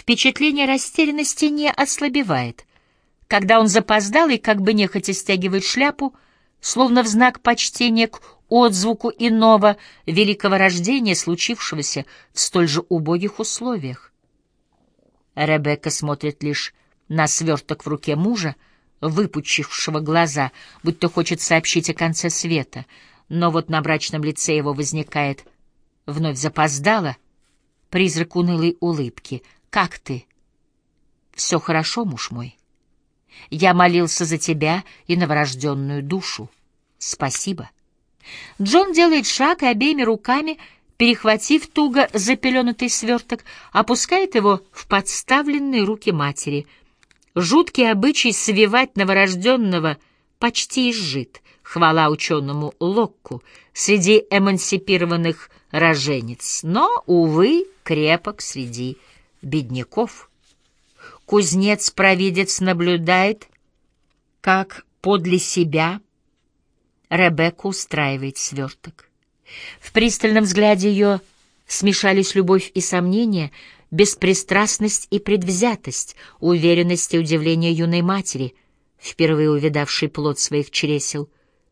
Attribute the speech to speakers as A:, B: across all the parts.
A: Впечатление растерянности не ослабевает. Когда он запоздал и как бы нехотя стягивает шляпу, словно в знак почтения к отзвуку иного великого рождения, случившегося в столь же убогих условиях. Ребекка смотрит лишь на сверток в руке мужа, выпучившего глаза, будто хочет сообщить о конце света, но вот на брачном лице его возникает вновь запоздало призрак унылой улыбки. «Как ты?» «Все хорошо, муж мой. Я молился за тебя и новорожденную душу. Спасибо». Джон делает шаг и обеими руками, перехватив туго запеленутый сверток, опускает его в подставленные руки матери. Жуткий обычай свивать новорожденного почти изжит, хвала ученому Локку, среди эмансипированных роженец, но, увы, крепок среди бедняков. Кузнец-провидец наблюдает, как подле себя — Ребекка устраивает сверток. В пристальном взгляде ее смешались любовь и сомнение, беспристрастность и предвзятость, уверенность и удивление юной матери, впервые увидавшей плод своих чресел,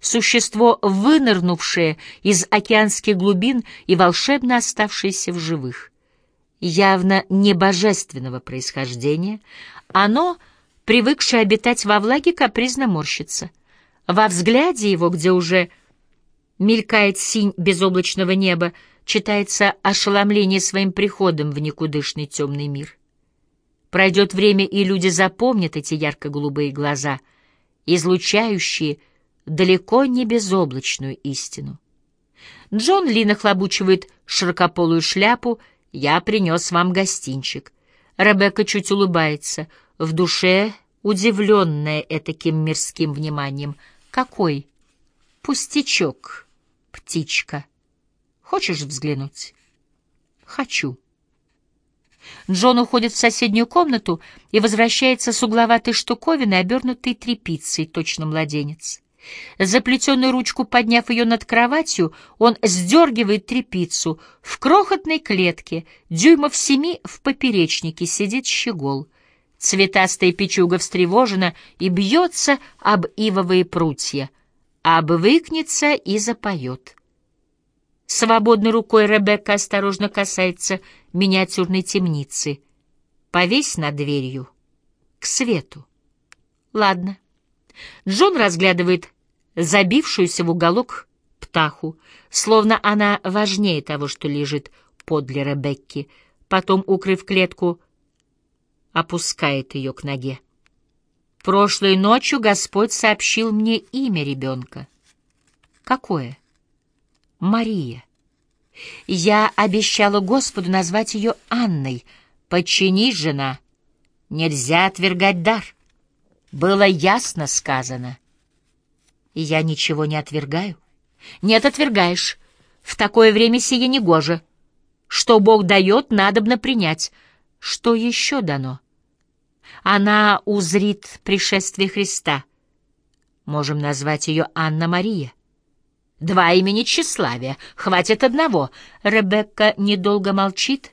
A: существо, вынырнувшее из океанских глубин и волшебно оставшееся в живых. Явно не божественного происхождения, оно, привыкшее обитать во влаге, капризно морщится — во взгляде его, где уже мелькает синь безоблачного неба, читается ошеломление своим приходом в никудышный темный мир. Пройдет время, и люди запомнят эти ярко-голубые глаза, излучающие далеко не безоблачную истину. Джон Ли нахлобучивает широкополую шляпу «Я принес вам гостинчик». Ребекка чуть улыбается, в душе удивленная этаким мирским вниманием — какой? Пустячок, птичка. Хочешь взглянуть? Хочу. Джон уходит в соседнюю комнату и возвращается с угловатой штуковиной, обернутой тряпицей, точно младенец. Заплетенную ручку подняв ее над кроватью, он сдергивает тряпицу. В крохотной клетке, дюймов семи в поперечнике, сидит щегол — Цветастая печуга встревожена и бьется об ивовые прутья, обвыкнется и запоет. Свободной рукой Ребекка осторожно касается миниатюрной темницы. Повесь над дверью. К свету. Ладно. Джон разглядывает забившуюся в уголок птаху, словно она важнее того, что лежит подле Ребекки. Потом, укрыв клетку, опускает ее к ноге. Прошлой ночью Господь сообщил мне имя ребенка. Какое? Мария. Я обещала Господу назвать ее Анной. Подчинись, жена. Нельзя отвергать дар. Было ясно сказано. Я ничего не отвергаю. Нет, отвергаешь. В такое время сие негоже. Что Бог дает, надобно принять — что еще дано? Она узрит пришествие Христа. Можем назвать ее Анна-Мария. Два имени тщеславия, хватит одного. Ребекка недолго молчит,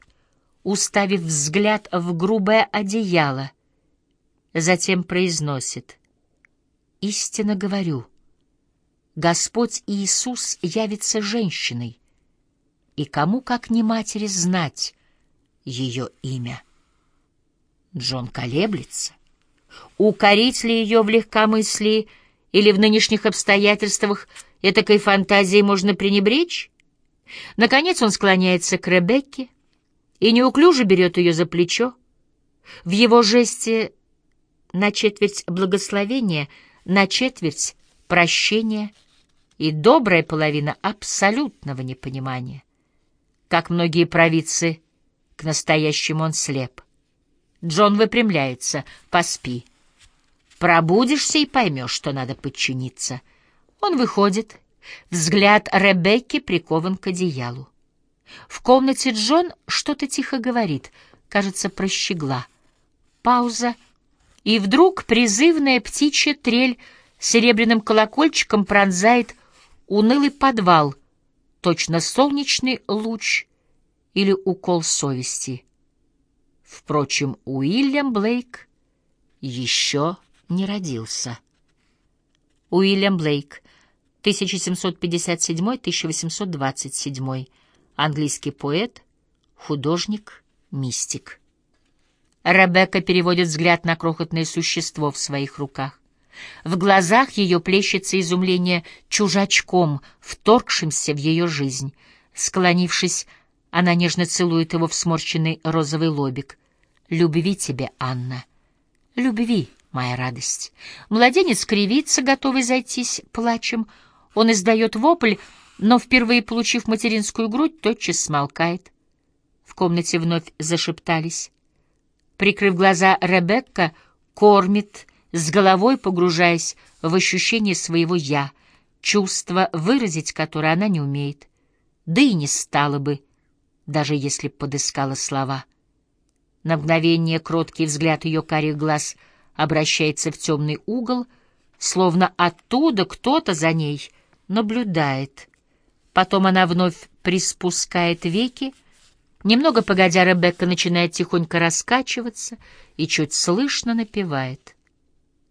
A: уставив взгляд в грубое одеяло. Затем произносит. «Истинно говорю, Господь Иисус явится женщиной, и кому, как не матери, знать, ее имя. Джон колеблется. Укорить ли ее в легкомыслии или в нынешних обстоятельствах этакой фантазией можно пренебречь? Наконец он склоняется к Ребекке и неуклюже берет ее за плечо. В его жесте на четверть благословения, на четверть прощения и добрая половина абсолютного непонимания. Как многие провидцы к настоящему он слеп. Джон выпрямляется. «Поспи. Пробудишься и поймешь, что надо подчиниться». Он выходит. Взгляд Ребекки прикован к одеялу. В комнате Джон что-то тихо говорит, кажется, прощегла. Пауза, и вдруг призывная птичья трель серебряным колокольчиком пронзает унылый подвал, точно солнечный луч или укол совести. Впрочем, Уильям Блейк еще не родился. Уильям Блейк, 1757-1827, английский поэт, художник, мистик. Ребекка переводит взгляд на крохотное существо в своих руках. В глазах ее плещется изумление чужачком, вторгшимся в ее жизнь. Склонившись, она нежно целует его в сморщенный розовый лобик. «Любви тебе, Анна! Любви, моя радость!» Младенец кривится, готовый зайтись плачем. Он издает вопль, но, впервые получив материнскую грудь, тотчас смолкает. В комнате вновь зашептались. Прикрыв глаза, Ребекка кормит, с головой погружаясь в ощущение своего «я», чувство, выразить которое она не умеет, да и не стала бы, даже если б подыскала слова. На мгновение кроткий взгляд ее карих глаз обращается в темный угол, словно оттуда кто-то за ней наблюдает. Потом она вновь приспускает веки, Немного погодя, Ребекка начинает тихонько раскачиваться и чуть слышно напевает.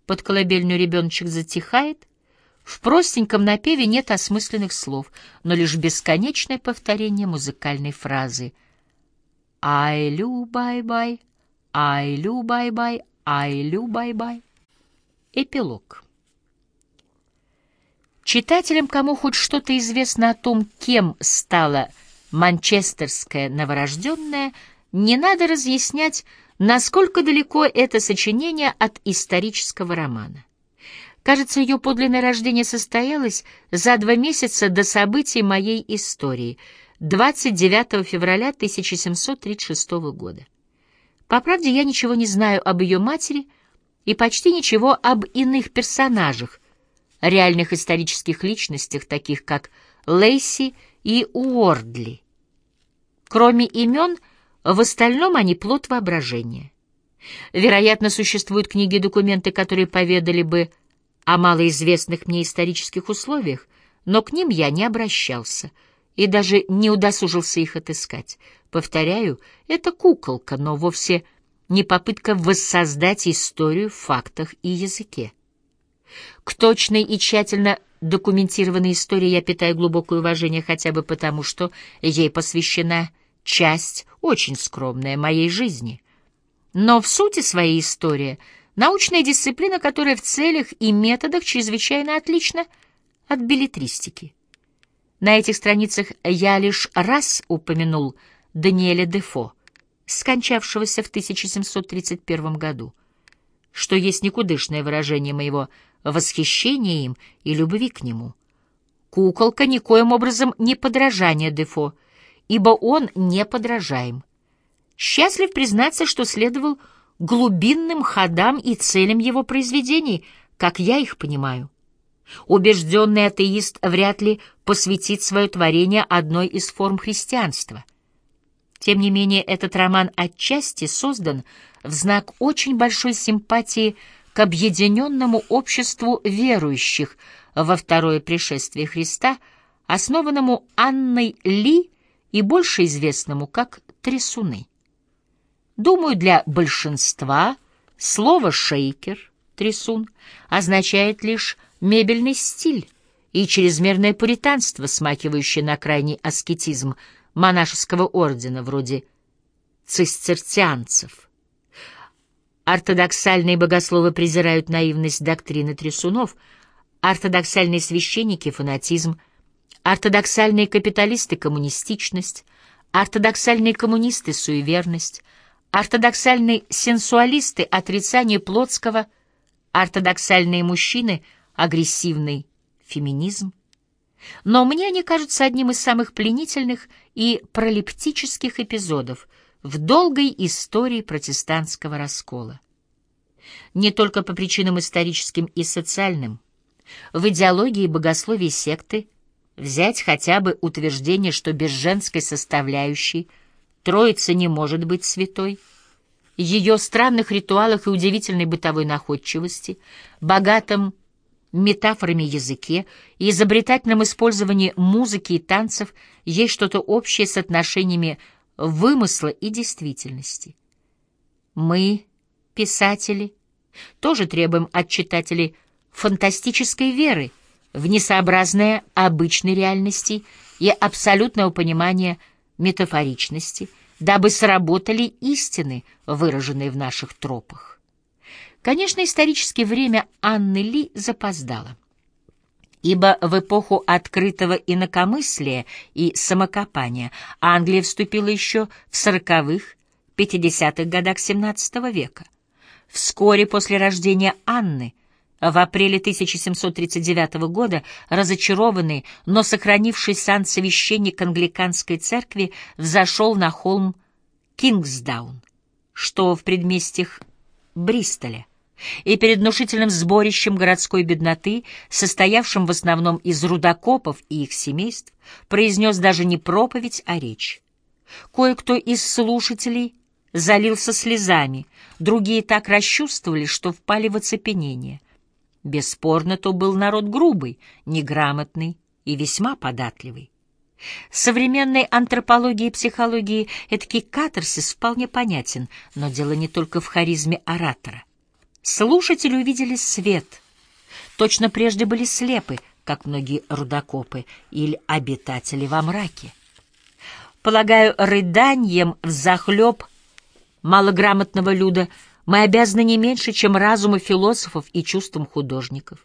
A: Под колыбельную ребеночек затихает. В простеньком напеве нет осмысленных слов, но лишь бесконечное повторение музыкальной фразы «Ай-лю, бай-бай, ай-лю, бай-бай, ай-лю, бай-бай». Эпилог. Читателям, кому хоть что-то известно о том, кем стала манчестерская новорожденная, не надо разъяснять, насколько далеко это сочинение от исторического романа. Кажется, ее подлинное рождение состоялось за два месяца до событий моей истории, 29 февраля 1736 года. По правде, я ничего не знаю об ее матери и почти ничего об иных персонажах, реальных исторических личностях, таких как Лейси и Уордли. Кроме имен, в остальном они плод воображения. Вероятно, существуют книги и документы, которые поведали бы о малоизвестных мне исторических условиях, но к ним я не обращался и даже не удосужился их отыскать. Повторяю, это куколка, но вовсе не попытка воссоздать историю в фактах и языке. К точной и тщательно документированной истории я питаю глубокое уважение хотя бы потому, что ей посвящена часть, очень скромная, моей жизни. Но в сути своей история — научная дисциплина, которая в целях и методах чрезвычайно отлична от билетристики. На этих страницах я лишь раз упомянул Даниэля Дефо, скончавшегося в 1731 году, что есть никудышное выражение моего восхищения им и любви к нему. Куколка никоим образом не подражание Дефо, ибо он неподражаем. Счастлив признаться, что следовал глубинным ходам и целям его произведений, как я их понимаю. Убежденный атеист вряд ли посвятит свое творение одной из форм христианства. Тем не менее, этот роман отчасти создан в знак очень большой симпатии к объединенному обществу верующих во второе пришествие Христа, основанному Анной Ли и больше известному как трясуны. Думаю, для большинства слово «шейкер» — трясун означает лишь мебельный стиль и чрезмерное пуританство, смахивающее на крайний аскетизм монашеского ордена вроде цистерцианцев. Ортодоксальные богословы презирают наивность доктрины трясунов, ортодоксальные священники — фанатизм, ортодоксальные капиталисты — коммунистичность, ортодоксальные коммунисты — суеверность, ортодоксальные сенсуалисты — отрицание плотского, ортодоксальные мужчины — агрессивный феминизм. Но мне они кажутся одним из самых пленительных и пролептических эпизодов — в долгой истории протестантского раскола. Не только по причинам историческим и социальным. В идеологии и богословии секты взять хотя бы утверждение, что без женской составляющей Троица не может быть святой, ее странных ритуалах и удивительной бытовой находчивости, богатом метафорами языке и изобретательном использовании музыки и танцев есть что-то общее с отношениями вымысла и действительности. Мы, писатели, тоже требуем от читателей фантастической веры в несообразное обычной реальности и абсолютного понимания метафоричности, дабы сработали истины, выраженные в наших тропах. Конечно, историческое время Анны Ли запоздало, ибо в эпоху открытого инакомыслия и самокопания Англия вступила еще в сороковых, 50-х годах XVII века. Вскоре после рождения Анны, в апреле 1739 года, разочарованный, но сохранивший сан священник англиканской церкви взошел на холм Кингсдаун, что в предместьях Бристоля и перед внушительным сборищем городской бедноты, состоявшим в основном из рудокопов и их семейств, произнес даже не проповедь, а речь. Кое-кто из слушателей залился слезами, другие так расчувствовали, что впали в оцепенение. Бесспорно, то был народ грубый, неграмотный и весьма податливый. Современной антропологии и психологии эдакий катарсис вполне понятен, но дело не только в харизме оратора. Слушатели увидели свет. Точно прежде были слепы, как многие рудокопы или обитатели во мраке. Полагаю, рыданием взахлеб малограмотного люда мы обязаны не меньше, чем разуму философов и чувствам художников.